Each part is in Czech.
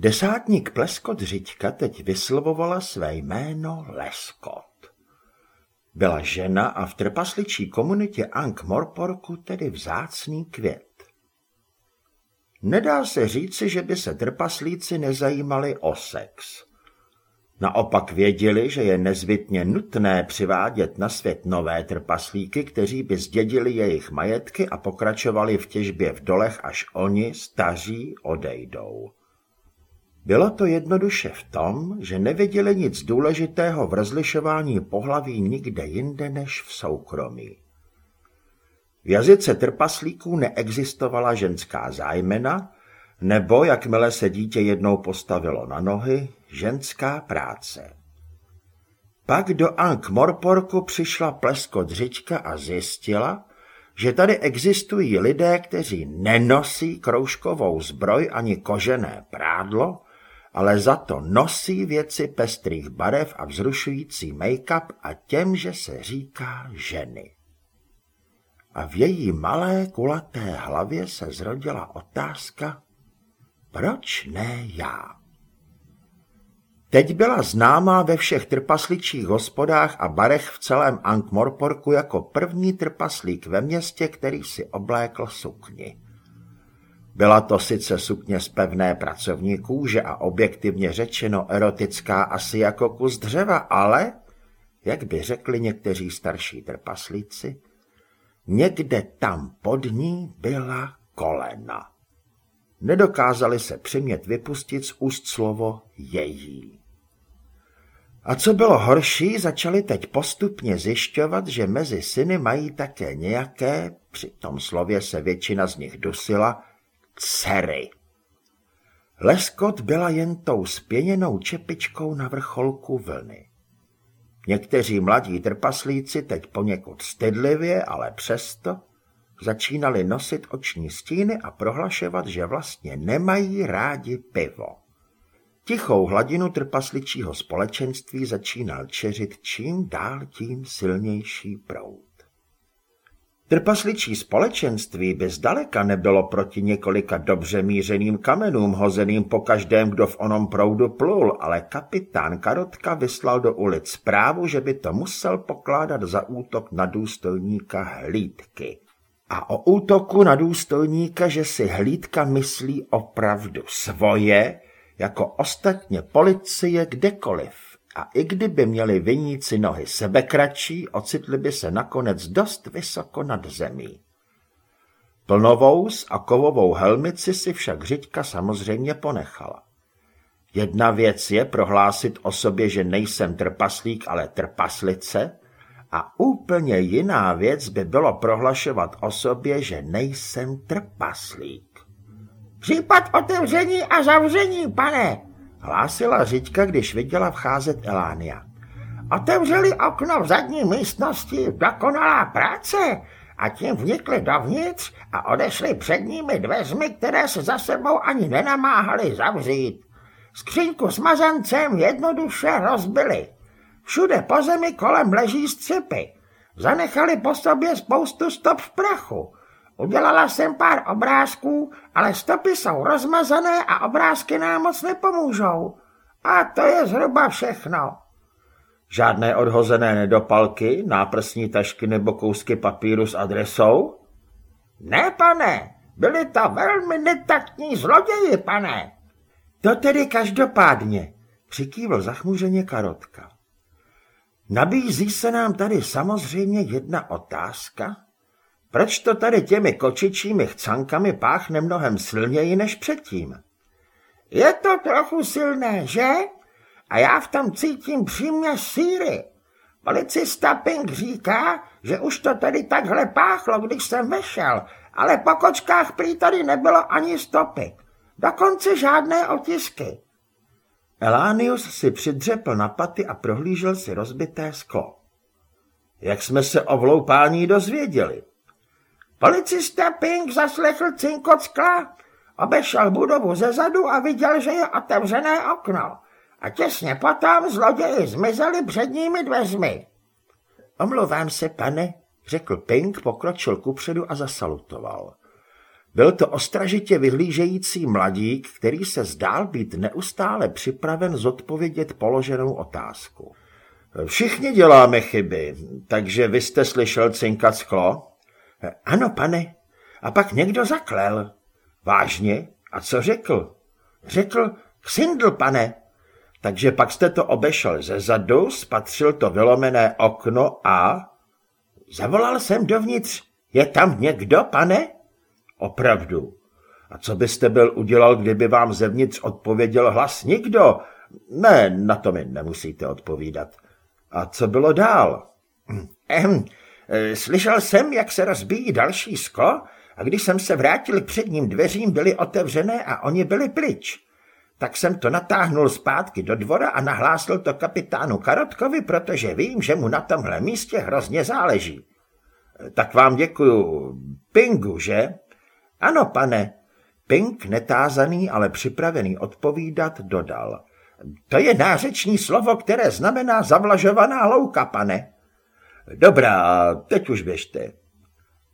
Desátník Pleskot Řiďka teď vyslovovala své jméno Leskot. Byla žena a v trpasličí komunitě Ank Morporku tedy vzácný květ. Nedá se říci, že by se trpaslíci nezajímali o sex. Naopak věděli, že je nezbytně nutné přivádět na svět nové trpaslíky, kteří by zdědili jejich majetky a pokračovali v těžbě v dolech, až oni, staří, odejdou. Bylo to jednoduše v tom, že neviděli nic důležitého v rozlišování pohlaví nikde jinde než v soukromí. V jazyce trpaslíků neexistovala ženská zájmena, nebo, jakmile se dítě jednou postavilo na nohy, ženská práce. Pak do Ank Morporku přišla plesko dřička a zjistila, že tady existují lidé, kteří nenosí kroužkovou zbroj ani kožené prádlo, ale za to nosí věci pestrých barev a vzrušující make-up a těmže se říká ženy. A v její malé kulaté hlavě se zrodila otázka, proč ne já? Teď byla známá ve všech trpasličích hospodách a barech v celém Ankh-Morporku jako první trpaslík ve městě, který si oblékl sukni. Byla to sice sukně z pevné pracovní kůže a objektivně řečeno erotická asi jako kus dřeva, ale, jak by řekli někteří starší trpaslíci, někde tam pod ní byla kolena. Nedokázali se přimět vypustit z úst slovo její. A co bylo horší, začali teď postupně zjišťovat, že mezi syny mají také nějaké, při tom slově se většina z nich dusila, dcery. Leskot byla jen tou spěněnou čepičkou na vrcholku vlny. Někteří mladí trpaslíci teď poněkud stydlivě, ale přesto začínali nosit oční stíny a prohlašovat, že vlastně nemají rádi pivo. Tichou hladinu trpasličího společenství začínal čeřit čím dál tím silnější proud. Trpasličí společenství by zdaleka nebylo proti několika dobře mířeným kamenům hozeným po každém, kdo v onom proudu plul, ale kapitán Karotka vyslal do ulic zprávu, že by to musel pokládat za útok na důstojníka hlídky. A o útoku na důstojníka, že si hlídka myslí opravdu svoje, jako ostatně policie kdekoliv. A i kdyby měli viníci nohy sebekratší, ocitli by se nakonec dost vysoko nad zemí. Plnovous a kovovou helmici si však Řiďka samozřejmě ponechala. Jedna věc je prohlásit o sobě, že nejsem trpaslík, ale trpaslice, a úplně jiná věc by bylo prohlašovat o sobě, že nejsem trpaslík. Případ otevření a zavření, pane, hlásila Řiďka, když viděla vcházet Elánia. Otevřeli okno v zadní místnosti, dokonalá práce, a tím vnikli dovnitř a odešli předními dveřmi, které se za sebou ani nenamáhali zavřít. Skřínku s mazancem jednoduše rozbili. Všude po zemi kolem leží střepy. Zanechali po sobě spoustu stop v prachu. Udělala jsem pár obrázků, ale stopy jsou rozmazané a obrázky nám moc nepomůžou. A to je zhruba všechno. Žádné odhozené nedopalky, náprsní tašky nebo kousky papíru s adresou? Ne, pane, byli to velmi netaktní zloději, pane. To tedy každopádně, přikývl zachmuřeně Karotka. Nabízí se nám tady samozřejmě jedna otázka. Proč to tady těmi kočičími chcankami páchne mnohem silněji než předtím? Je to trochu silné, že? A já v tom cítím přímě síry. Policista Pink říká, že už to tady takhle páchlo, když jsem vešel, ale po kočkách prý tady nebylo ani stopy. Dokonce žádné otisky. Elánius si přidřepl na paty a prohlížel si rozbité sklo. Jak jsme se o vloupání dozvěděli? Policista Pink zaslechl cinkot skla, obešel budovu ze zadu a viděl, že je otevřené okno. A těsně potom zloději zmizeli předními dveřmi. Omlouvám se, pane, řekl Pink, pokročil kupředu a zasalutoval. Byl to ostražitě vyhlížející mladík, který se zdál být neustále připraven zodpovědět položenou otázku. Všichni děláme chyby, takže vy jste slyšel cinkat sklo? Ano, pane. A pak někdo zaklel. Vážně? A co řekl? Řekl, ksindl, pane. Takže pak jste to obešel ze zadu, spatřil to vylomené okno a... Zavolal jsem dovnitř. Je tam někdo, pane? Opravdu. A co byste byl udělal, kdyby vám zevnitř odpověděl hlas nikdo? Ne, na to mi nemusíte odpovídat. A co bylo dál? Ehm, slyšel jsem, jak se rozbíjí další sklo a když jsem se vrátil k předním dveřím, byly otevřené a oni byli pryč. Tak jsem to natáhnul zpátky do dvora a nahlásil to kapitánu Karotkovi, protože vím, že mu na tomhle místě hrozně záleží. Tak vám děkuju. Pingu, že? Ano, pane. Pink, netázaný, ale připravený odpovídat, dodal. To je nářeční slovo, které znamená zavlažovaná louka, pane. Dobrá, teď už běžte.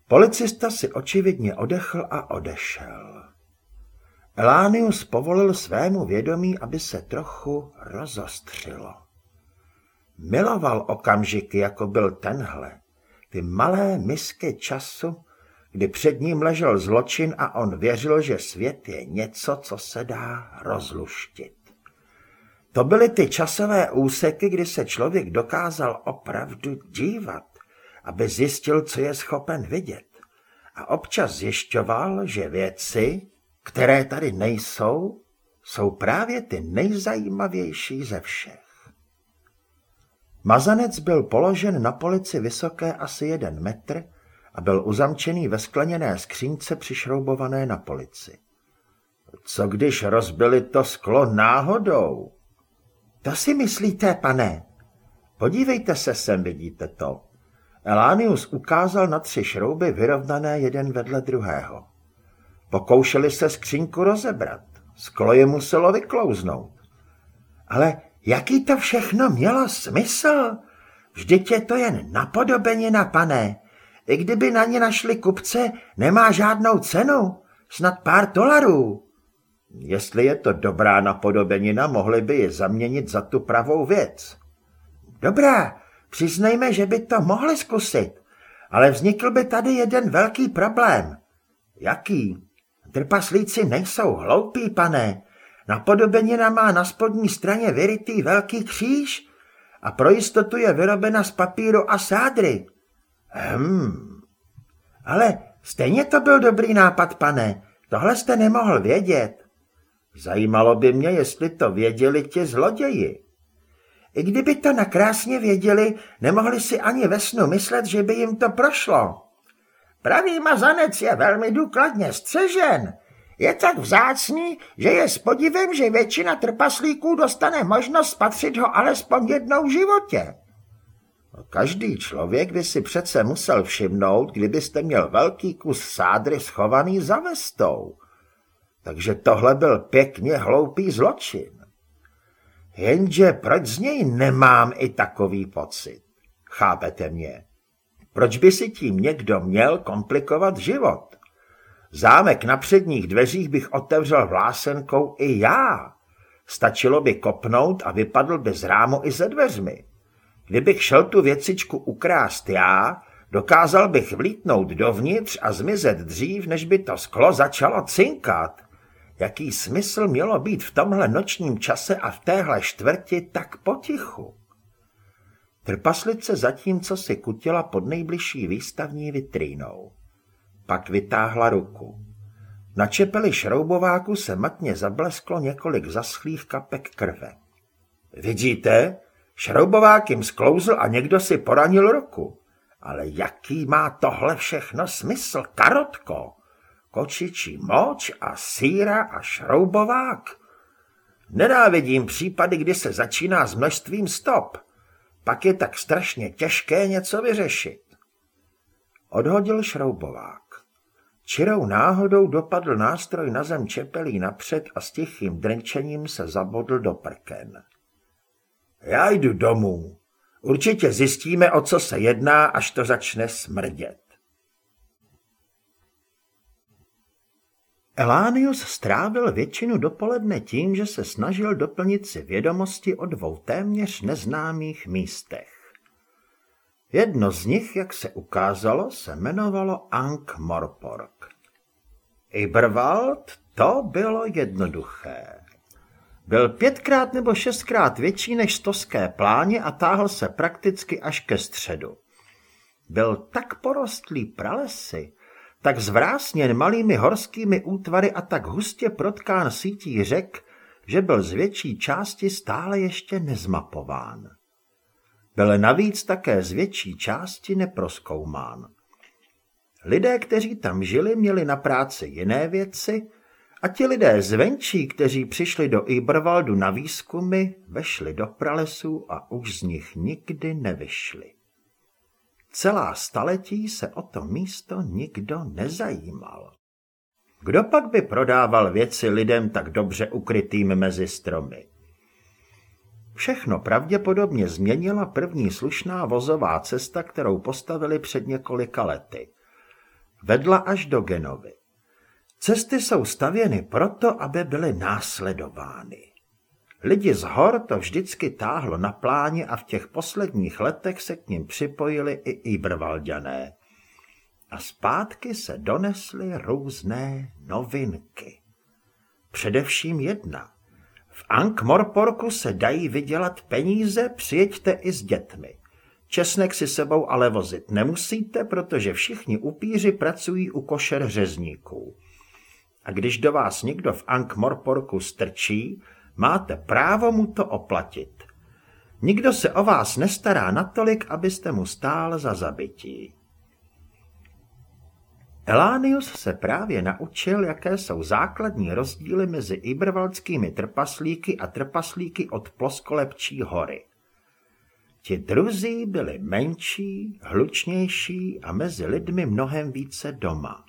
Policista si očividně odechl a odešel. Elánius povolil svému vědomí, aby se trochu rozostřilo. Miloval okamžiky, jako byl tenhle, ty malé misky času, kdy před ním ležel zločin a on věřil, že svět je něco, co se dá rozluštit. To byly ty časové úseky, kdy se člověk dokázal opravdu dívat, aby zjistil, co je schopen vidět. A občas zjišťoval, že věci, které tady nejsou, jsou právě ty nejzajímavější ze všech. Mazanec byl položen na polici vysoké asi jeden metr a byl uzamčený ve skleněné skřínce přišroubované na polici. Co když rozbili to sklo náhodou? To si myslíte, pane? Podívejte se sem, vidíte to. Elánius ukázal na tři šrouby vyrovnané jeden vedle druhého. Pokoušeli se skřínku rozebrat. Sklo je muselo vyklouznout. Ale jaký to všechno mělo smysl? Vždyť je to jen napodobenina, pane. I kdyby na ně našli kupce, nemá žádnou cenu. Snad pár dolarů. Jestli je to dobrá napodobenina, mohli by ji zaměnit za tu pravou věc. Dobrá, přiznejme, že by to mohli zkusit, ale vznikl by tady jeden velký problém. Jaký? Trpaslíci nejsou hloupí, pane. Napodobenina má na spodní straně vyrytý velký kříž a pro jistotu je vyrobena z papíru a sádry. Hmm. Ale stejně to byl dobrý nápad, pane. Tohle jste nemohl vědět. Zajímalo by mě, jestli to věděli ti zloději. I kdyby to nakrásně věděli, nemohli si ani ve snu myslet, že by jim to prošlo. Pravý mazanec je velmi důkladně střežen. Je tak vzácný, že je s podivem, že většina trpaslíků dostane možnost spatřit ho alespoň jednou v životě. Každý člověk by si přece musel všimnout, kdybyste měl velký kus sádry schovaný za vestou. Takže tohle byl pěkně hloupý zločin. Jenže proč z něj nemám i takový pocit? Chápete mě? Proč by si tím někdo měl komplikovat život? Zámek na předních dveřích bych otevřel vlásenkou i já. Stačilo by kopnout a vypadl by z rámu i ze dveřmi. Kdybych šel tu věcičku ukrást já, dokázal bych vlítnout dovnitř a zmizet dřív, než by to sklo začalo cinkat. Jaký smysl mělo být v tomhle nočním čase a v téhle čtvrti tak potichu? Trpaslice zatímco si kutila pod nejbližší výstavní vitrínou. Pak vytáhla ruku. Na čepeli šroubováku se matně zablesklo několik zaschlých kapek krve. Vidíte? Šroubovák jim sklouzl a někdo si poranil ruku. Ale jaký má tohle všechno smysl, karotko? Kočičí moč a síra a šroubovák? Nenávidím případy, kdy se začíná s množstvím stop. Pak je tak strašně těžké něco vyřešit. Odhodil šroubovák. Čirou náhodou dopadl nástroj na zem čepelí napřed a s tichým drnčením se zabodl do prken. Já jdu domů. Určitě zjistíme, o co se jedná, až to začne smrdět. Elánius strávil většinu dopoledne tím, že se snažil doplnit si vědomosti o dvou téměř neznámých místech. Jedno z nich, jak se ukázalo, se jmenovalo Ankh Morpork. Iberwald to bylo jednoduché. Byl pětkrát nebo šestkrát větší než stoské pláně a táhl se prakticky až ke středu. Byl tak porostlý pralesy, tak zvrásněn malými horskými útvary a tak hustě protkán sítí řek, že byl z větší části stále ještě nezmapován. Byl navíc také z větší části neproskoumán. Lidé, kteří tam žili, měli na práci jiné věci a ti lidé zvenčí, kteří přišli do Iberwaldu na výzkumy, vešli do pralesů a už z nich nikdy nevyšli. Celá staletí se o to místo nikdo nezajímal. Kdo pak by prodával věci lidem tak dobře ukrytým mezi stromy? Všechno pravděpodobně změnila první slušná vozová cesta, kterou postavili před několika lety. Vedla až do Genovy. Cesty jsou stavěny proto, aby byly následovány. Lidi z hor to vždycky táhlo na pláně a v těch posledních letech se k ním připojili i Ibervalďané. A zpátky se donesly různé novinky. Především jedna. V Ankh-Morporku se dají vydělat peníze, přijeďte i s dětmi. Česnek si sebou ale vozit nemusíte, protože všichni upíři pracují u košer řezníků. A když do vás někdo v Ankh-Morporku strčí, Máte právo mu to oplatit. Nikdo se o vás nestará natolik, abyste mu stál za zabití. Elánius se právě naučil, jaké jsou základní rozdíly mezi ibervaldskými trpaslíky a trpaslíky od ploskolepčí hory. Ti druzí byli menší, hlučnější a mezi lidmi mnohem více doma.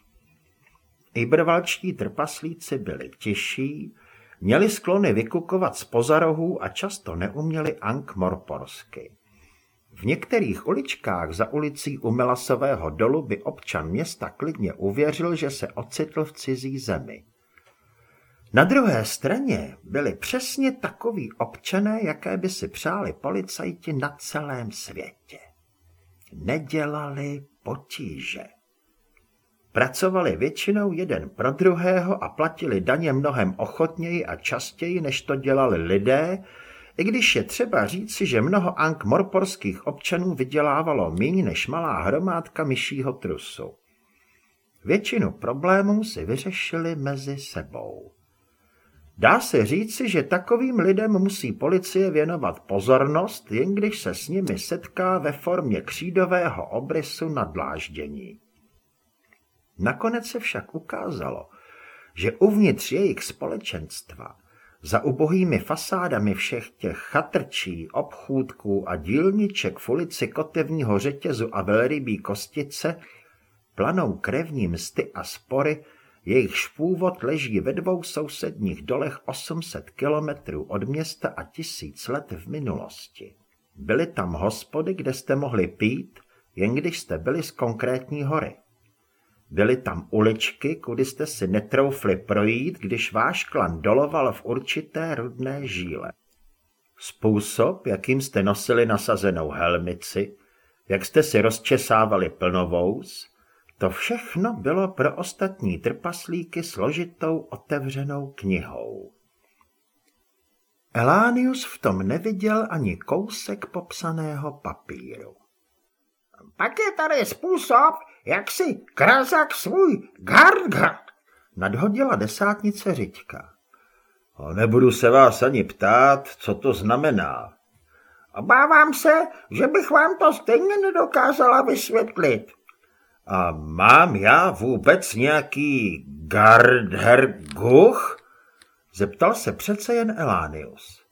Ibervalčtí trpaslíci byli tiší, Měli sklony vykukovat z pozarohů a často neuměli ank morporsky. V některých uličkách za ulicí u Melasového dolu by občan města klidně uvěřil, že se ocitl v cizí zemi. Na druhé straně byli přesně takoví občané, jaké by si přáli policajti na celém světě. Nedělali potíže. Pracovali většinou jeden pro druhého a platili daně mnohem ochotněji a častěji, než to dělali lidé, i když je třeba říci, že mnoho ankh-morporských občanů vydělávalo méně než malá hromádka myšího trusu. Většinu problémů si vyřešili mezi sebou. Dá se říci, že takovým lidem musí policie věnovat pozornost, jen když se s nimi setká ve formě křídového obrysu na dláždění. Nakonec se však ukázalo, že uvnitř jejich společenstva, za ubohými fasádami všech těch chatrčí, obchůdků a dílniček v ulici Kotevního řetězu a velrybí kostice, planou krevní msty a spory, jejich původ leží ve dvou sousedních dolech 800 kilometrů od města a tisíc let v minulosti. Byly tam hospody, kde jste mohli pít, jen když jste byli z konkrétní hory. Byly tam uličky, kudy jste si netroufli projít, když váš klan doloval v určité rudné žíle. Způsob, jakým jste nosili nasazenou helmici, jak jste si rozčesávali plnovous, to všechno bylo pro ostatní trpaslíky složitou otevřenou knihou. Elánius v tom neviděl ani kousek popsaného papíru. Pak je tady způsob, jak si krazak svůj gardga. Nadhodila desátnice Řiďka. A nebudu se vás ani ptát, co to znamená. Obávám se, že bych vám to stejně nedokázala vysvětlit. A mám já vůbec nějaký gardherguch? Zeptal se přece jen Elánius.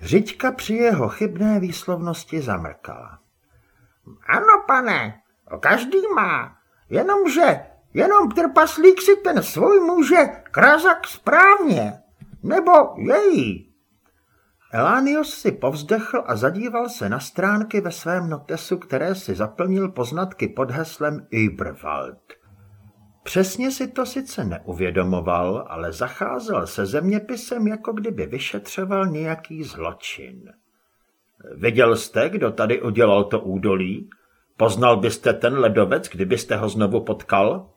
Řiďka při jeho chybné výslovnosti zamrkala. Ano, pane, každý má, jenomže jenom trpaslík si ten svůj může krazak správně, nebo její. Elánios si povzdechl a zadíval se na stránky ve svém notesu, které si zaplnil poznatky pod heslem Überwald. Přesně si to sice neuvědomoval, ale zacházel se zeměpisem, jako kdyby vyšetřoval nějaký zločin. Viděl jste, kdo tady udělal to údolí? Poznal byste ten ledovec, kdybyste ho znovu potkal?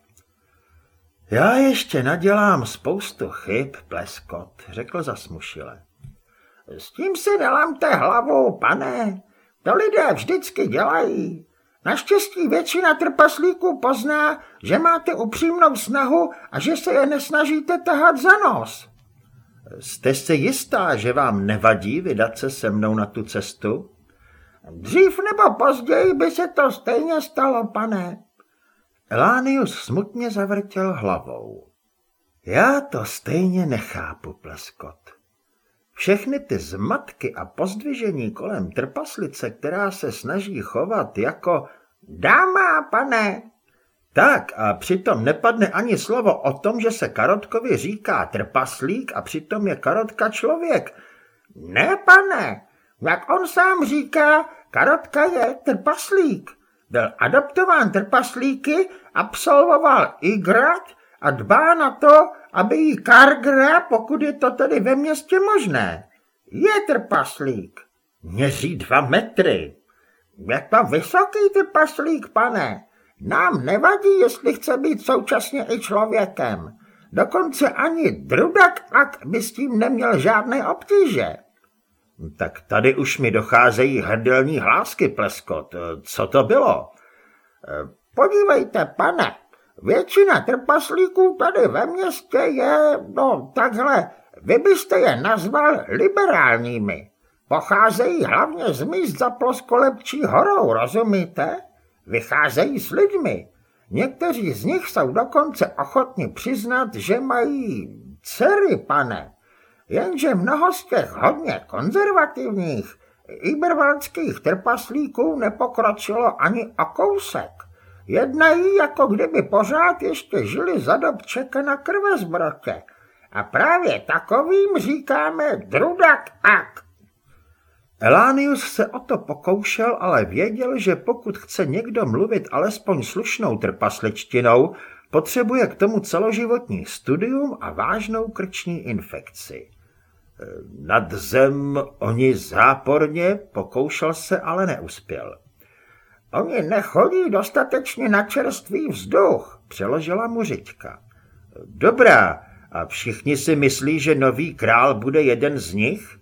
Já ještě nadělám spoustu chyb, pleskot, řekl zasmušile. S tím si nelamte hlavu, pane. To lidé vždycky dělají. Naštěstí většina trpaslíků pozná, že máte upřímnou snahu a že se je nesnažíte tahat za nos. Jste si jistá, že vám nevadí vydat se se mnou na tu cestu? Dřív nebo později by se to stejně stalo, pane. Elánius smutně zavrtěl hlavou. Já to stejně nechápu, pleskot. Všechny ty zmatky a pozdvižení kolem trpaslice, která se snaží chovat jako dáma, pane. Tak a přitom nepadne ani slovo o tom, že se Karotkovi říká trpaslík a přitom je Karotka člověk. Ne, pane, jak on sám říká, Karotka je trpaslík. Byl adoptován trpaslíky, absolvoval Igrat a dbá na to, aby jí Kargra, pokud je to tedy ve městě možné. Je trpaslík. Měří dva metry. Je to vysoký trpaslík, pane. Nám nevadí, jestli chce být současně i člověkem. Dokonce ani drudak ak by s tím neměl žádné obtíže. Tak tady už mi docházejí hrdelní hlásky, pleskot. Co to bylo? Podívejte, pane, většina trpaslíků tady ve městě je, no takhle, vy byste je nazval liberálními. Pocházejí hlavně z míst za ploskolepčí horou, rozumíte? Vycházejí s lidmi. Někteří z nich jsou dokonce ochotni přiznat, že mají dcery, pane. Jenže mnoho z těch hodně konzervativních ibervalských trpaslíků nepokročilo ani o kousek. Jednají, jako kdyby pořád ještě žili za dob Čeka na krvezbrotě. A právě takovým říkáme drudak ak. Elánius se o to pokoušel, ale věděl, že pokud chce někdo mluvit alespoň slušnou trpasličtinou, potřebuje k tomu celoživotní studium a vážnou krční infekci. Nad zem oni záporně, pokoušel se, ale neuspěl. Oni nechodí dostatečně na čerstvý vzduch, přeložila mu Řiďka. Dobrá, a všichni si myslí, že nový král bude jeden z nich?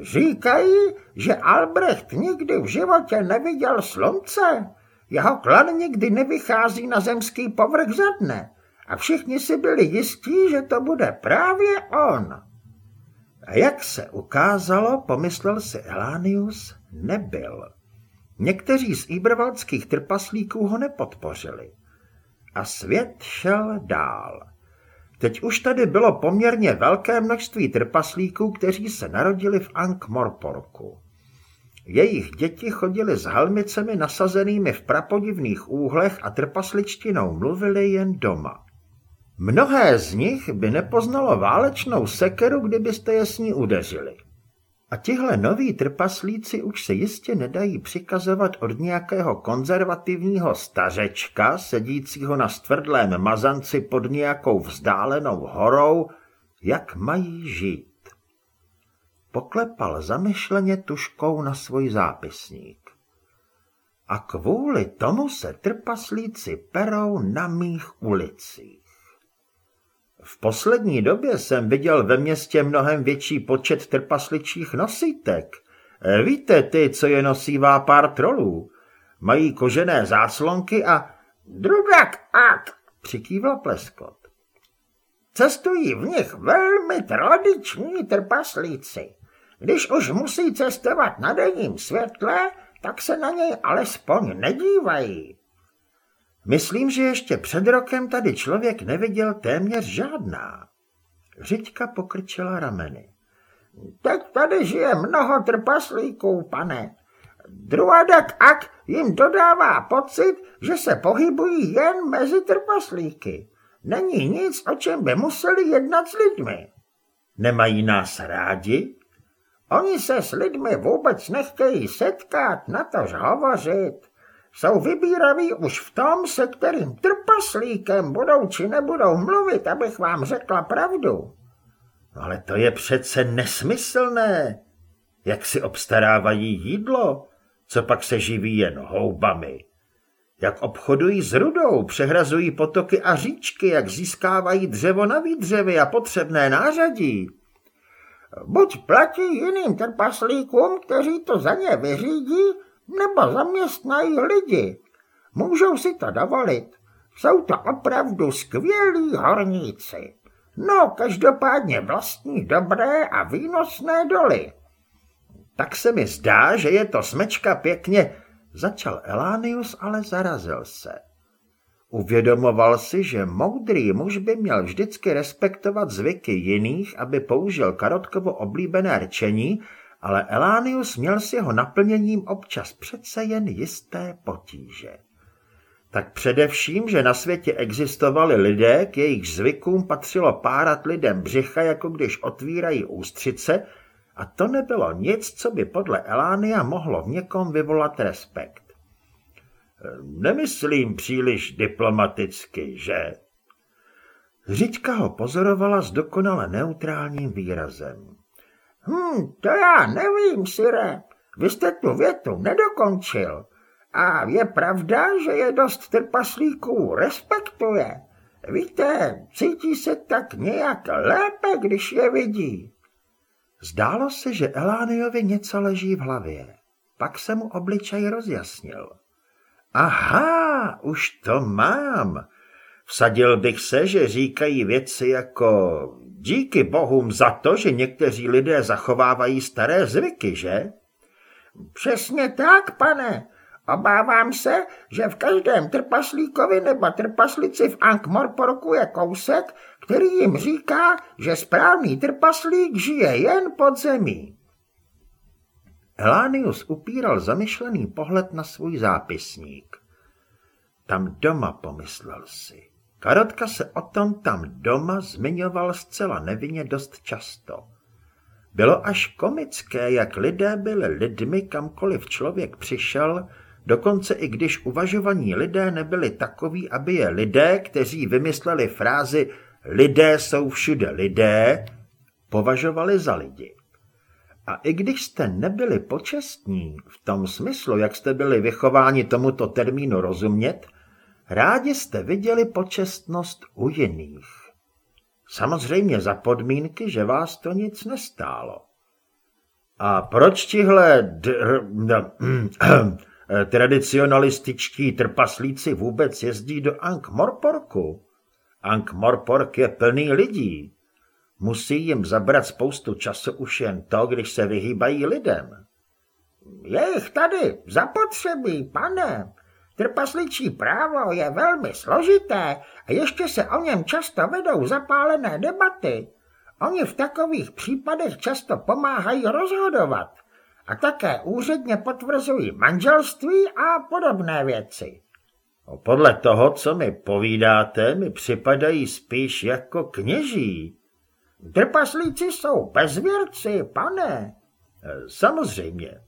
Říkají, že Albrecht nikdy v životě neviděl slunce. Jeho klan nikdy nevychází na zemský povrch za dne. A všichni si byli jistí, že to bude právě on. A jak se ukázalo, pomyslel si Elánius, nebyl. Někteří z ibrvalských trpaslíků ho nepodpořili. A svět šel dál. Teď už tady bylo poměrně velké množství trpaslíků, kteří se narodili v Ankh-Morporku. Jejich děti chodili s helmicemi nasazenými v prapodivných úhlech a trpasličtinou mluvili jen doma. Mnohé z nich by nepoznalo válečnou sekeru, kdybyste je s ní udeřili. A tihle noví trpaslíci už se jistě nedají přikazovat od nějakého konzervativního stařečka, sedícího na stvrdlém mazanci pod nějakou vzdálenou horou, jak mají žít. Poklepal zamyšleně tuškou na svůj zápisník. A kvůli tomu se trpaslíci perou na mých ulicích. V poslední době jsem viděl ve městě mnohem větší počet trpasličích nosítek. Eh, víte, ty, co je nosívá pár trolů. Mají kožené záslonky a... Drudak ak, přikývla pleskot. Cestují v nich velmi tradiční trpaslíci. Když už musí cestovat na denním světle, tak se na něj alespoň nedívají. Myslím, že ještě před rokem tady člověk neviděl téměř žádná. Řiďka pokrčila rameny. Teď tady žije mnoho trpaslíků, pane. Druadak Ak jim dodává pocit, že se pohybují jen mezi trpaslíky. Není nic, o čem by museli jednat s lidmi. Nemají nás rádi? Oni se s lidmi vůbec nechtějí setkat, na tož hovořit. Jsou vybíraví už v tom, se kterým trpaslíkem budou či nebudou mluvit, abych vám řekla pravdu. Ale to je přece nesmyslné. Jak si obstarávají jídlo, co pak se živí jen houbami. Jak obchodují s rudou, přehrazují potoky a říčky, jak získávají dřevo na výdřevy a potřebné nářadí. Buď platí jiným trpaslíkům, kteří to za ně vyřídí, nebo zaměstnají lidi. Můžou si to dovolit. Jsou to opravdu skvělí horníci. No, každopádně vlastní dobré a výnosné doly. Tak se mi zdá, že je to smečka pěkně, začal Elánius, ale zarazil se. Uvědomoval si, že moudrý muž by měl vždycky respektovat zvyky jiných, aby použil Karotkovo oblíbené rčení, ale Elánius měl s jeho naplněním občas přece jen jisté potíže. Tak především, že na světě existovali lidé, k jejich zvykům patřilo párat lidem břicha, jako když otvírají ústřice, a to nebylo nic, co by podle Elánia mohlo v někom vyvolat respekt. Nemyslím příliš diplomaticky, že? Řiďka ho pozorovala s dokonale neutrálním výrazem. Hm, to já nevím, Sire. Vy jste tu větu nedokončil. A je pravda, že je dost trpaslíků respektuje. Víte, cítí se tak nějak lépe, když je vidí. Zdálo se, že Elániovi něco leží v hlavě. Pak se mu obličej rozjasnil. Aha, už to mám. Vsadil bych se, že říkají věci jako díky bohům za to, že někteří lidé zachovávají staré zvyky, že? Přesně tak, pane. Obávám se, že v každém trpaslíkovi nebo trpaslici v Ankh-Morporku je kousek, který jim říká, že správný trpaslík žije jen pod zemí. Elánius upíral zamyšlený pohled na svůj zápisník. Tam doma, pomyslel si. Karotka se o tom tam doma zmiňoval zcela nevinně dost často. Bylo až komické, jak lidé byli lidmi, kamkoliv člověk přišel, dokonce i když uvažovaní lidé nebyli takoví, aby je lidé, kteří vymysleli frázi lidé jsou všude lidé, považovali za lidi. A i když jste nebyli počestní, v tom smyslu, jak jste byli vychováni tomuto termínu rozumět, rádi jste viděli počestnost u jiných. Samozřejmě za podmínky, že vás to nic nestálo. A proč tihle dr, tradicionalističtí trpaslíci vůbec jezdí do Ankh-Morporku? Ankh-Morpork je plný lidí. Musí jim zabrat spoustu času už jen to, když se vyhýbají lidem. Je jich tady zapotřebí, pane. Trpasličí právo je velmi složité a ještě se o něm často vedou zapálené debaty. Oni v takových případech často pomáhají rozhodovat a také úředně potvrzují manželství a podobné věci. Podle toho, co mi povídáte, mi připadají spíš jako kněží. Trpaslíci jsou bezvěrci, pane. Samozřejmě.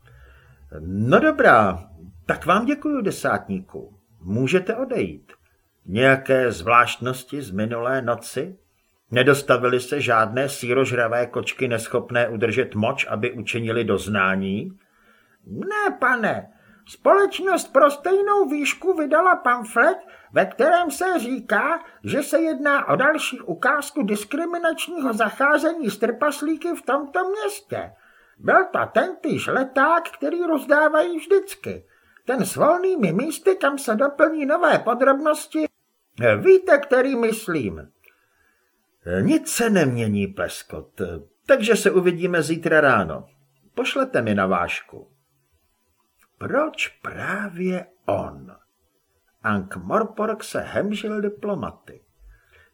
No dobrá, tak vám děkuji, desátníku. Můžete odejít. Nějaké zvláštnosti z minulé noci? Nedostavily se žádné sírožravé kočky neschopné udržet moč, aby učinili doznání? Ne, pane. Společnost pro stejnou výšku vydala pamflet, ve kterém se říká, že se jedná o další ukázku diskriminačního zacházení s trpaslíky v tomto městě. Byl to tentýž leták, který rozdávají vždycky. Ten s volnými místy, kam se doplní nové podrobnosti. Víte, který myslím? Nic se nemění, Pleskot, takže se uvidíme zítra ráno. Pošlete mi na vášku. Proč právě on? Ank Morpork se hemžil diplomaty.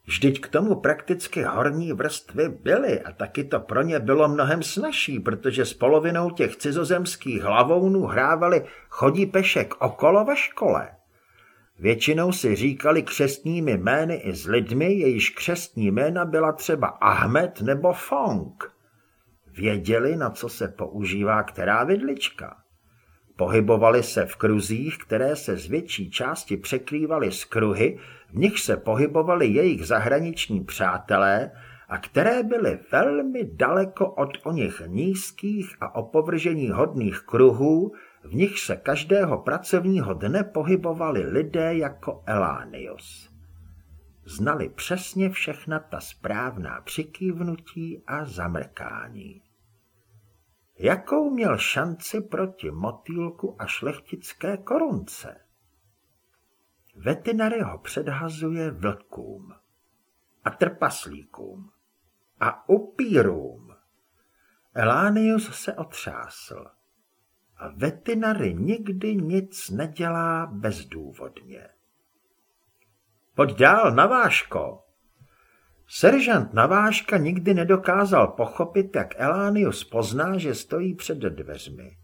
Vždyť k tomu prakticky horní vrstvy byly a taky to pro ně bylo mnohem snažší, protože s polovinou těch cizozemských hlavounů hrávali chodí pešek okolo ve škole. Většinou si říkali křestními jmény i s lidmi, jejíž křestní jména byla třeba Ahmed nebo Fong. Věděli, na co se používá která vidlička. Pohybovali se v kruzích, které se z větší části překrývaly s kruhy, v nich se pohybovali jejich zahraniční přátelé a které byly velmi daleko od o nich nízkých a opovržení hodných kruhů, v nich se každého pracovního dne pohybovali lidé jako Elánius. Znali přesně všechna ta správná přikývnutí a zamrkání. Jakou měl šanci proti motýlku a šlechtické korunce? Veterinary ho předhazuje vlkům a trpaslíkům a upírům. Elánius se otřásl. A veterinary nikdy nic nedělá bezdůvodně. Pojď dál, Naváško. Seržant Naváška nikdy nedokázal pochopit, jak Elánius pozná, že stojí před dveřmi.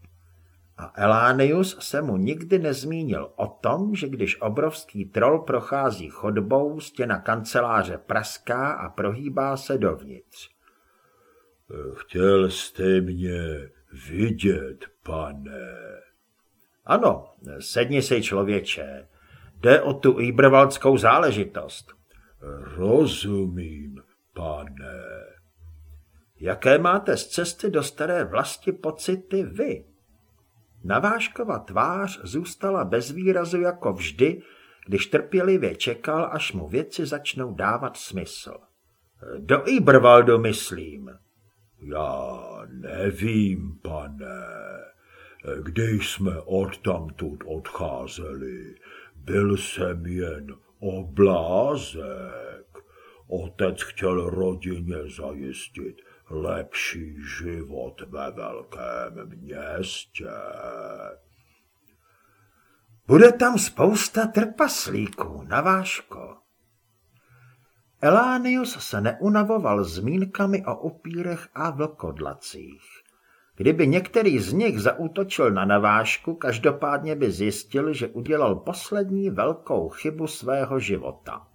A Elánius se mu nikdy nezmínil o tom, že když obrovský trol prochází chodbou, stěna kanceláře praská a prohýbá se dovnitř. Chtěl jste mě vidět, pane. Ano, sedni si, člověče. Jde o tu ibrvaldskou záležitost. Rozumím, pane. Jaké máte z cesty do staré vlasti pocity vy? Naváškova tvář zůstala bez výrazu jako vždy, když trpělivě čekal, až mu věci začnou dávat smysl. Do Ibrvaldu, myslím. Já nevím, pane. Když jsme odtamtud odcházeli, byl jsem jen oblázek. Otec chtěl rodině zajistit lepší život ve velkém městě. Bude tam spousta trpaslíků, navážko. Elánius se neunavoval zmínkami o upírech a vlkodlacích. Kdyby některý z nich zaútočil na navážku, každopádně by zjistil, že udělal poslední velkou chybu svého života.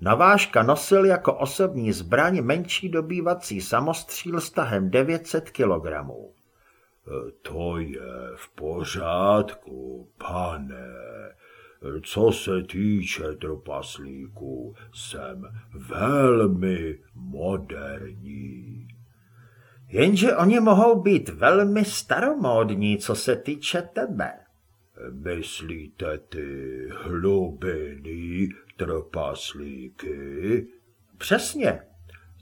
Navážka nosil jako osobní zbraň menší dobývací samostříl s tahem 900 kilogramů. To je v pořádku, pane. Co se týče trpaslíků, jsem velmi moderní. Jenže oni mohou být velmi staromódní, co se týče tebe. Myslíte ty hlubiny trpaslíky? Přesně.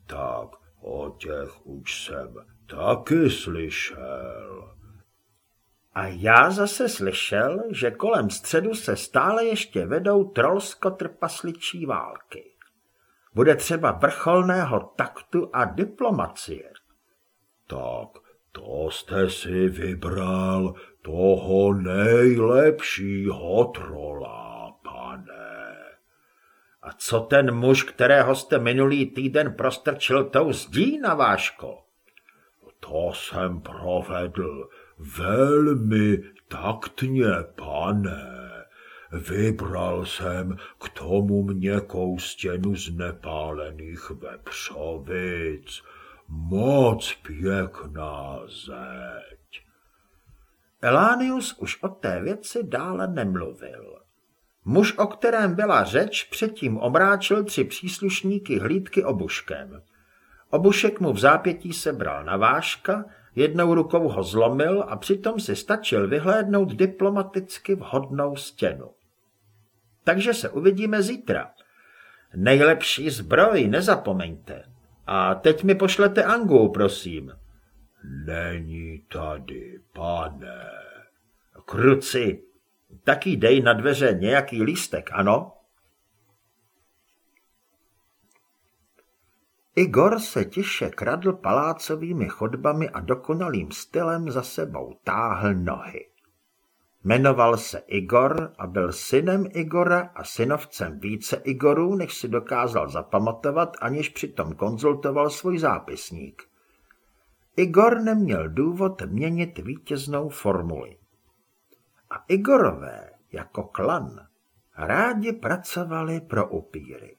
Tak o těch už jsem taky slyšel. A já zase slyšel, že kolem středu se stále ještě vedou trolsko-trpasličí války. Bude třeba vrcholného taktu a diplomacie. Tak to jste si vybral toho nejlepšího trola, pane. A co ten muž, kterého jste minulý týden prostrčil tou zdí na váško? To jsem provedl velmi taktně, pane. Vybral jsem k tomu měkkou stěnu z nepálených vepřovic, Moc pěkná zeď. Elánius už o té věci dále nemluvil. Muž, o kterém byla řeč, předtím omráčil tři příslušníky hlídky obuškem. Obušek mu v zápětí sebral na váška, jednou rukou ho zlomil a přitom si stačil vyhlédnout diplomaticky vhodnou stěnu. Takže se uvidíme zítra. Nejlepší zbroj, nezapomeňte. A teď mi pošlete Angu, prosím. Není tady, pane. Kruci, taky dej na dveře nějaký lístek, ano? Igor se tiše kradl palácovými chodbami a dokonalým stylem za sebou táhl nohy. Jmenoval se Igor a byl synem Igora a synovcem více Igorů, než si dokázal zapamatovat, aniž přitom konzultoval svůj zápisník. Igor neměl důvod měnit vítěznou formuli. A Igorové, jako klan, rádi pracovali pro upíry.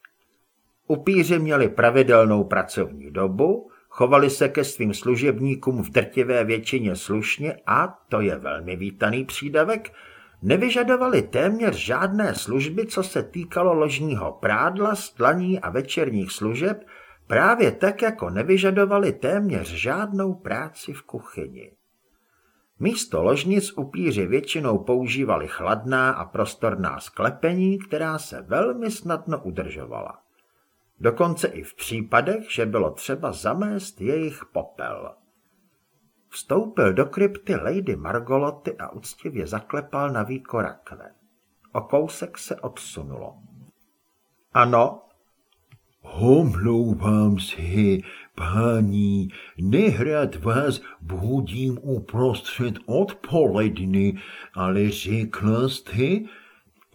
Upíři měli pravidelnou pracovní dobu, Chovali se ke svým služebníkům v drtivé většině slušně a, to je velmi vítaný přídavek, nevyžadovali téměř žádné služby, co se týkalo ložního prádla, stlaní a večerních služeb, právě tak, jako nevyžadovali téměř žádnou práci v kuchyni. Místo ložnic upíři většinou používali chladná a prostorná sklepení, která se velmi snadno udržovala. Dokonce i v případech, že bylo třeba zamést jejich popel. Vstoupil do krypty Lady Margoloty a uctivě zaklepal na víko rakve. O kousek se odsunulo. Ano? Omlouvám se, pání, nehrad vás budím uprostřed odpoledny, ale řekla jste...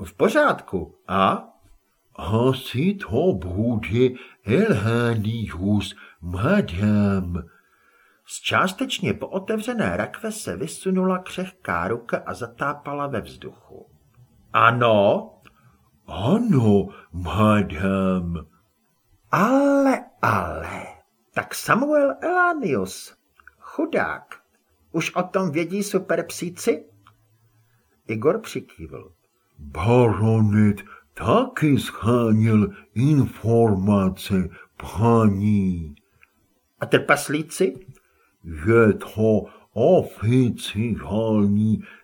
V pořádku. A? Asi to bude Elhanius, madam. Z částečně pootevřené rakve se vysunula křehká ruka a zatápala ve vzduchu. Ano? Ano, madam. Ale, ale, tak Samuel Elanius, chudák, už o tom vědí superpsíci? Igor přikývl. Baronet taky schánil informace, paní. A trpaslíci? Je to oficiální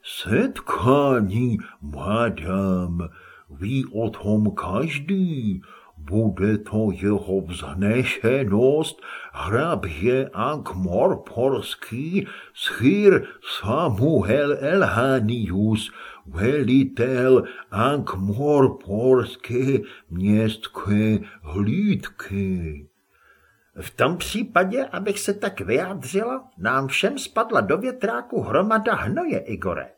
setkání, madam. Ví o tom každý. Bude to jeho vznešenost hrabě Ankmorporský schýr Samuel Elhanius, velitel Ankmorporské městské hlídky. V tom případě, abych se tak vyjádřila, nám všem spadla do větráku hromada hnoje, Igore.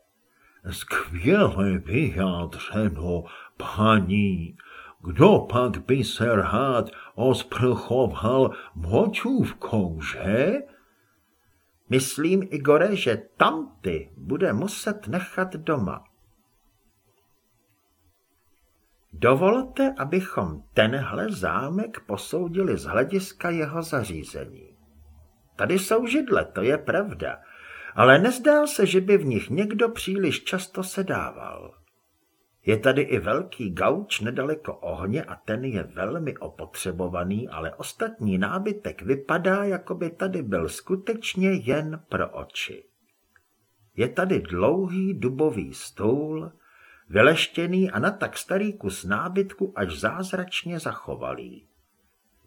Skvěle vyjádřeno, paní. Kdo pak by se rád osprchoval močůvkou, že? Myslím, Igore, že tamty bude muset nechat doma. Dovolte, abychom tenhle zámek posoudili z hlediska jeho zařízení. Tady jsou židle, to je pravda, ale nezdá se, že by v nich někdo příliš často sedával. Je tady i velký gauč nedaleko ohně a ten je velmi opotřebovaný, ale ostatní nábytek vypadá, jako by tady byl skutečně jen pro oči. Je tady dlouhý dubový stůl, vyleštěný a na tak starý kus nábytku až zázračně zachovalý.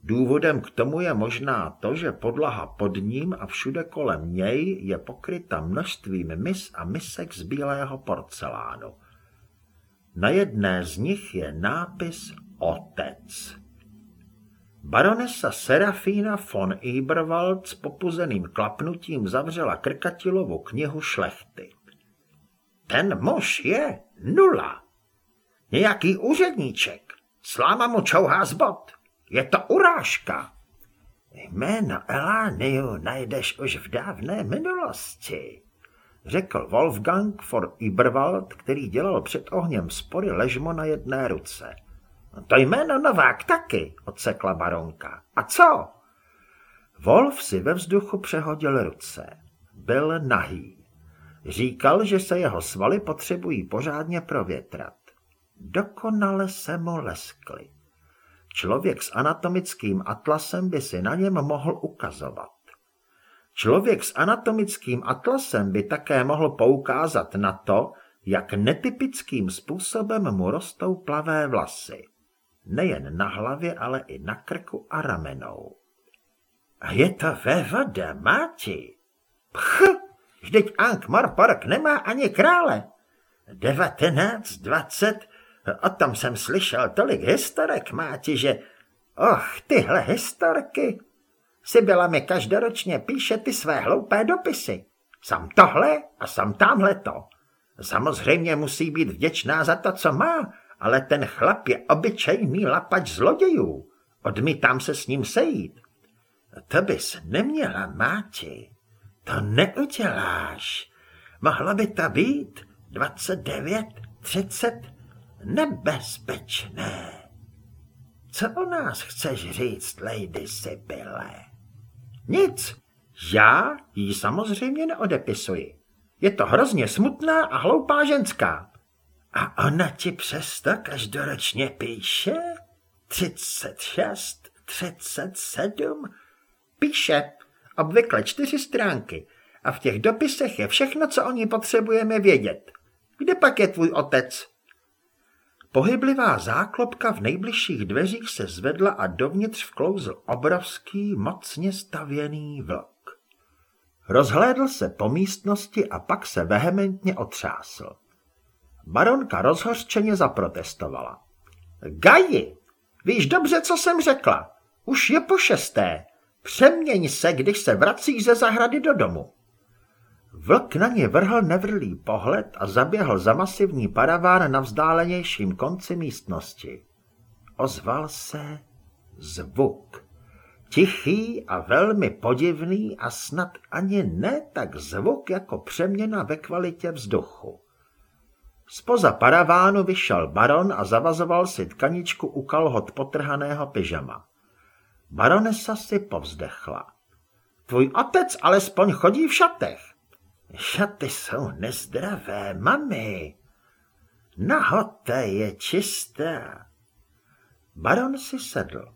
Důvodem k tomu je možná to, že podlaha pod ním a všude kolem něj je pokryta množstvím mis a misek z bílého porcelánu. Na jedné z nich je nápis Otec. Baronesa Serafína von Eberwald s popuzeným klapnutím zavřela Krkatilovu knihu šlechty. Ten muž je nula. Nějaký úředníček. Sláma mu čouhá z bod. Je to urážka. Jméno Elániu najdeš už v dávné minulosti, řekl Wolfgang for Iberwald, který dělal před ohněm spory ležmo na jedné ruce. To jméno Novák taky, odsekla baronka. A co? Wolf si ve vzduchu přehodil ruce. Byl nahý. Říkal, že se jeho svaly potřebují pořádně provětrat. Dokonale se mu leskly. Člověk s anatomickým atlasem by si na něm mohl ukazovat. Člověk s anatomickým atlasem by také mohl poukázat na to, jak netypickým způsobem mu rostou plavé vlasy. Nejen na hlavě, ale i na krku a ramenou. A je to vévoda, máti. Pch, Vždyť Ankh Morpork nemá ani krále. Devatenáct, dvacet, o tom jsem slyšel tolik historek, máti, že... Och, tyhle historky. Sibila mi každoročně píše ty své hloupé dopisy. Sam tohle a sam tamhle to. Samozřejmě musí být vděčná za to, co má, ale ten chlap je obyčejný lapač zlodějů. Odmítám se s ním sejít. To bys neměla, máti. To neuděláš. Mohlo by to být 29, 30, nebezpečné. Co o nás chceš říct, Lady Sibyle? Nic. Já ji samozřejmě neodepisuji. Je to hrozně smutná a hloupá ženská. A ona ti přesto každoročně píše? 36, 37? Píše. Obvykle čtyři stránky. A v těch dopisech je všechno, co o ní potřebujeme vědět. Kde pak je tvůj otec? Pohyblivá záklopka v nejbližších dveřích se zvedla a dovnitř vklouzl obrovský, mocně stavěný vlk. Rozhlédl se po místnosti a pak se vehementně otřásl. Baronka rozhořčeně zaprotestovala. Gaji, víš dobře, co jsem řekla. Už je po šesté. Přeměň se, když se vracíš ze zahrady do domu. Vlk na ně vrhl nevrlý pohled a zaběhl za masivní paraván na vzdálenějším konci místnosti. Ozval se zvuk. Tichý a velmi podivný a snad ani ne tak zvuk jako přeměna ve kvalitě vzduchu. Spoza paravánu vyšel baron a zavazoval si tkaničku u kalhot potrhaného pyžama. Baronesa si povzdechla. Tvůj otec alespoň chodí v šatech. Šaty jsou nezdravé, mami. Nahota je čistá. Baron si sedl.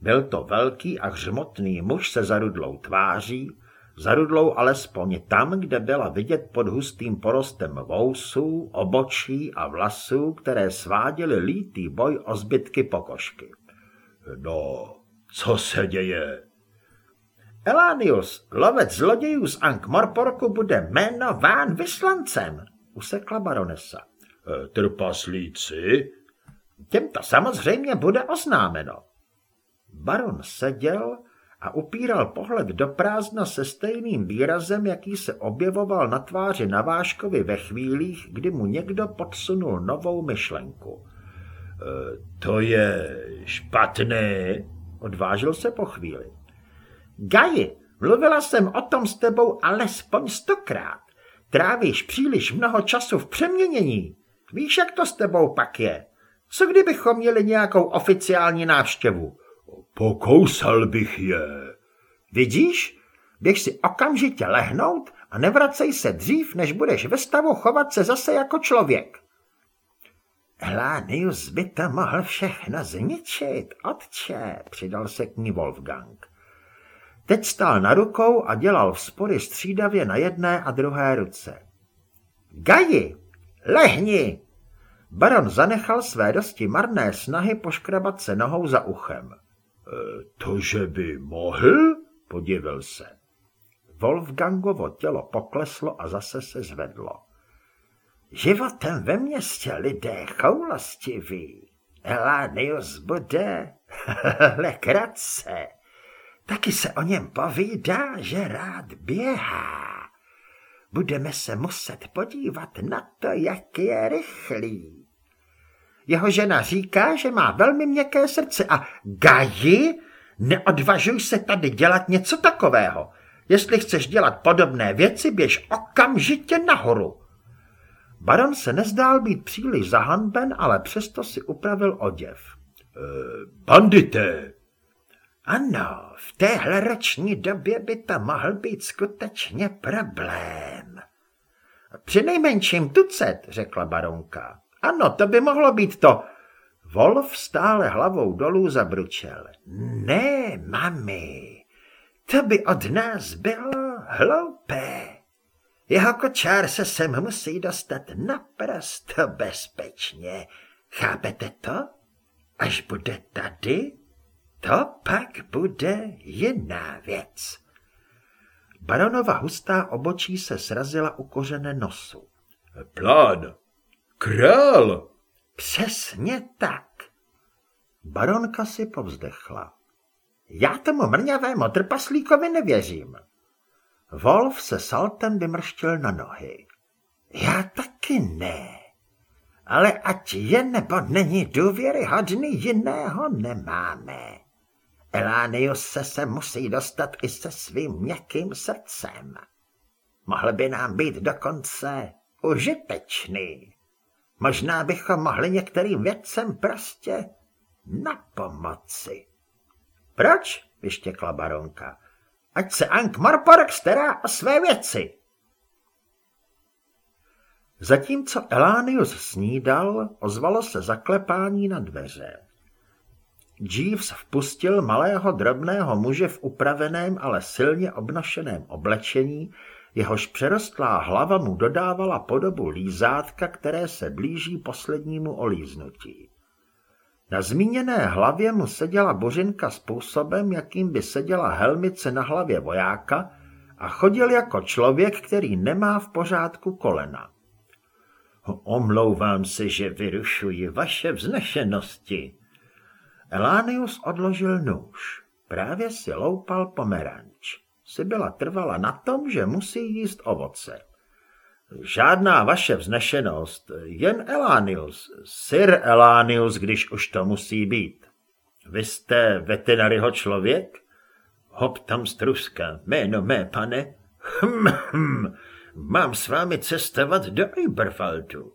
Byl to velký a hřmotný muž se zarudlou tváří, zarudlou alespoň tam, kde byla vidět pod hustým porostem vousů, obočí a vlasů, které sváděly lítý boj o zbytky pokožky. No, co se děje? Elánius, lovec zlodějů z Ankh-Morporku, bude jmenován vyslancem, usekla baronesa. E, trpaslíci? Těm to samozřejmě bude oznámeno. Baron seděl a upíral pohled do prázdna se stejným výrazem, jaký se objevoval na tváři Naváškovi ve chvílích, kdy mu někdo podsunul novou myšlenku. E, to je špatné, odvážil se po chvíli. Gaji, mluvila jsem o tom s tebou alespoň stokrát. Trávíš příliš mnoho času v přeměnění. Víš, jak to s tebou pak je? Co kdybychom měli nějakou oficiální návštěvu? Pokousal bych je. Vidíš? Běž si okamžitě lehnout a nevracej se dřív, než budeš ve stavu chovat se zase jako člověk. Hlánius by to mohl všechno zničit, otče, přidal se k ní Wolfgang. Teď stál na rukou a dělal vzpory střídavě na jedné a druhé ruce. Gaji, lehni! Baron zanechal své dosti marné snahy poškrabat se nohou za uchem. E, to, že by mohl? Podivil se. Wolfgangovo tělo pokleslo a zase se zvedlo. Životem ve městě lidé choulostiví. Elánius bude lekratce. Taky se o něm povídá, že rád běhá. Budeme se muset podívat na to, jak je rychlý. Jeho žena říká, že má velmi měkké srdce a Gaji, neodvažuj se tady dělat něco takového. Jestli chceš dělat podobné věci, běž okamžitě nahoru. Baron se nezdál být příliš zahanben, ale přesto si upravil oděv. E, bandité, ano, v téhle roční době by to mohl být skutečně problém. Přinejmenším tucet, řekla baronka. Ano, to by mohlo být to. Wolf stále hlavou dolů zabručel. Ne, mami, to by od nás bylo hloupé. Jeho kočár se sem musí dostat naprosto bezpečně. Chápete to? Až bude tady, to pak bude jiná věc. Baronova hustá obočí se srazila u kořene nosu. Plán! Král! Přesně tak. Baronka si povzdechla. Já tomu mrňavému trpaslíkovi nevěřím. Wolf se saltem vymrštil na nohy. Já taky ne. Ale ať je nebo není důvěryhodný, jiného nemáme. Elánius se sem musí dostat i se svým měkkým srdcem. Mohl by nám být dokonce užitečný. Možná bychom mohli některým věcem prostě na pomoci. Proč? vyštěkla baronka. Ať se Ank Morpork stará o své věci. Zatímco Elánius snídal, ozvalo se zaklepání na dveře. Jeeves vpustil malého drobného muže v upraveném, ale silně obnošeném oblečení, jehož přerostlá hlava mu dodávala podobu lízátka, které se blíží poslednímu olíznutí. Na zmíněné hlavě mu seděla božinka způsobem, jakým by seděla helmice na hlavě vojáka a chodil jako člověk, který nemá v pořádku kolena. Omlouvám se, že vyrušuji vaše vznešenosti. Elánius odložil nůž. Právě si loupal pomeranč. byla trvala na tom, že musí jíst ovoce. Žádná vaše vznešenost, jen Elánius, Sir Elánius, když už to musí být. Vy jste veterinaryho člověk? Hop tam struska, jméno mé, pane. Hm, hm, mám s vámi cestovat do Iberfaltu.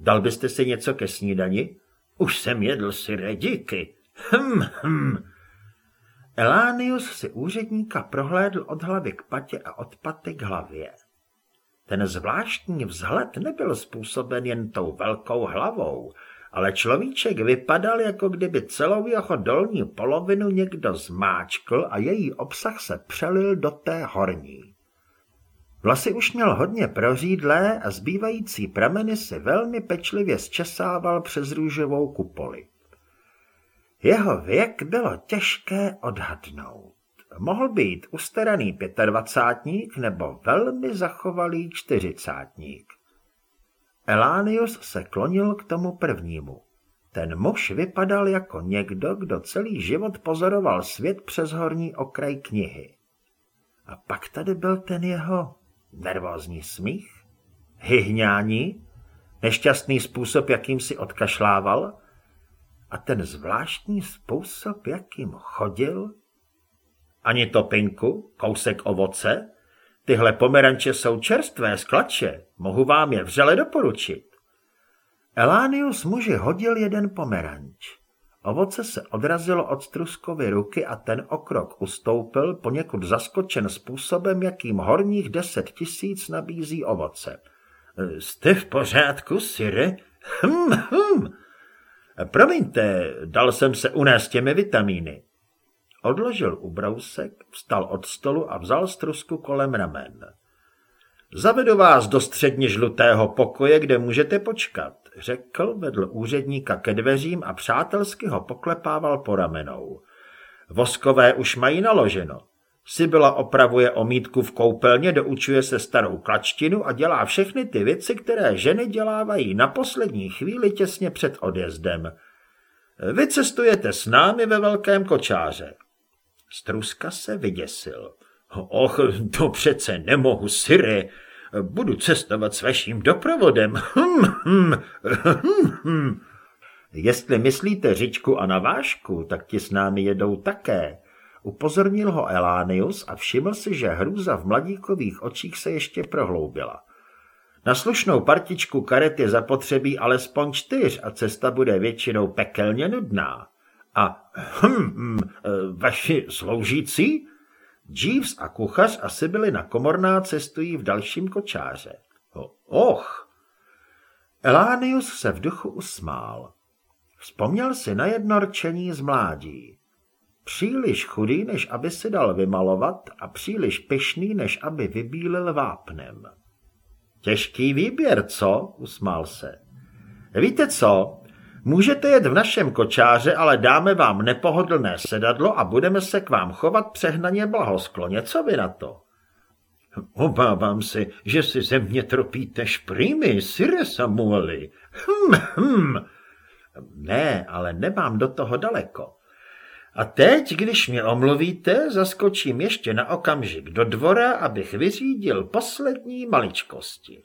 Dal byste si něco ke snídani? Už jsem jedl syré díky. Hm, hm. Elánius si úředníka prohlédl od hlavy k patě a od paty k hlavě. Ten zvláštní vzhled nebyl způsoben jen tou velkou hlavou, ale človíček vypadal, jako kdyby celou jeho dolní polovinu někdo zmáčkl a její obsah se přelil do té horní. Vlasy už měl hodně prořídlé a zbývající prameny si velmi pečlivě zčesával přes růžovou kupoli. Jeho věk bylo těžké odhadnout. Mohl být ustaraný pětadvacátník nebo velmi zachovalý čtyřicátník. Elánius se klonil k tomu prvnímu. Ten muž vypadal jako někdo, kdo celý život pozoroval svět přes horní okraj knihy. A pak tady byl ten jeho nervózní smích, hyhňání, nešťastný způsob, jakým si odkašlával a ten zvláštní způsob, jakým chodil ani topinku, kousek ovoce? Tyhle pomeranče jsou čerstvé z klače, mohu vám je vřele doporučit. Elánius muži hodil jeden pomeranč. Ovoce se odrazilo od Struskovy ruky a ten okrok ustoupil, poněkud zaskočen způsobem, jakým horních deset tisíc nabízí ovoce. Jste v pořádku, Sire? Hm, hm. Promiňte, dal jsem se unést těmi vitamíny. Odložil ubrousek, vstal od stolu a vzal strusku kolem ramen. Zavedu vás do středně žlutého pokoje, kde můžete počkat, řekl, vedl úředníka ke dveřím a přátelsky ho poklepával po ramenou. Voskové už mají naloženo. Sybila opravuje omítku v koupelně, doučuje se starou klačtinu a dělá všechny ty věci, které ženy dělávají na poslední chvíli těsně před odjezdem. Vy cestujete s námi ve velkém kočáře. Struska se vyděsil. Och, to přece nemohu, Sire. Budu cestovat s vaším doprovodem. Hm, hm, hm, hm. Jestli myslíte Řičku a Navášku, tak ti s námi jedou také. Upozornil ho Elánius a všiml si, že hrůza v mladíkových očích se ještě prohloubila. Na slušnou partičku karet je zapotřebí alespoň čtyř a cesta bude většinou pekelně nudná. A hm, hm, vaši sloužící? Jeeves a kuchař asi byli na komorná cestují v dalším kočáře. Och! Elánius se v duchu usmál. Vzpomněl si na jedno rčení z mládí. Příliš chudý, než aby si dal vymalovat a příliš pyšný, než aby vybílil vápnem. Těžký výběr, co? usmál se. Víte co? Můžete jet v našem kočáře, ale dáme vám nepohodlné sedadlo a budeme se k vám chovat přehnaně blahoskloně. Co vy na to? Obávám se, že si ze mě tropíte šprýmy, Sire Samueli. Hm, hm. Ne, ale nemám do toho daleko. A teď, když mě omluvíte, zaskočím ještě na okamžik do dvora, abych vyřídil poslední maličkosti.